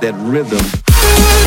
that rhythm.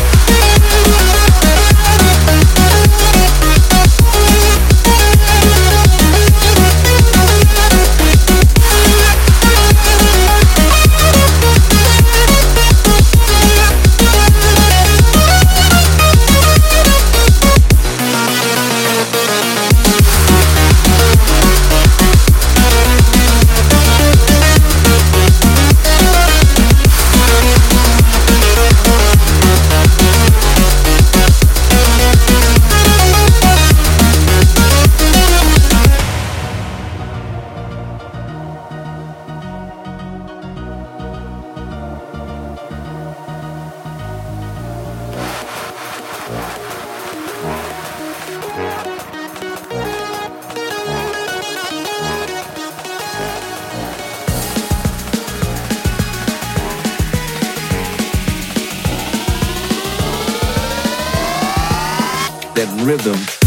That rhythm.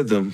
Rhythm.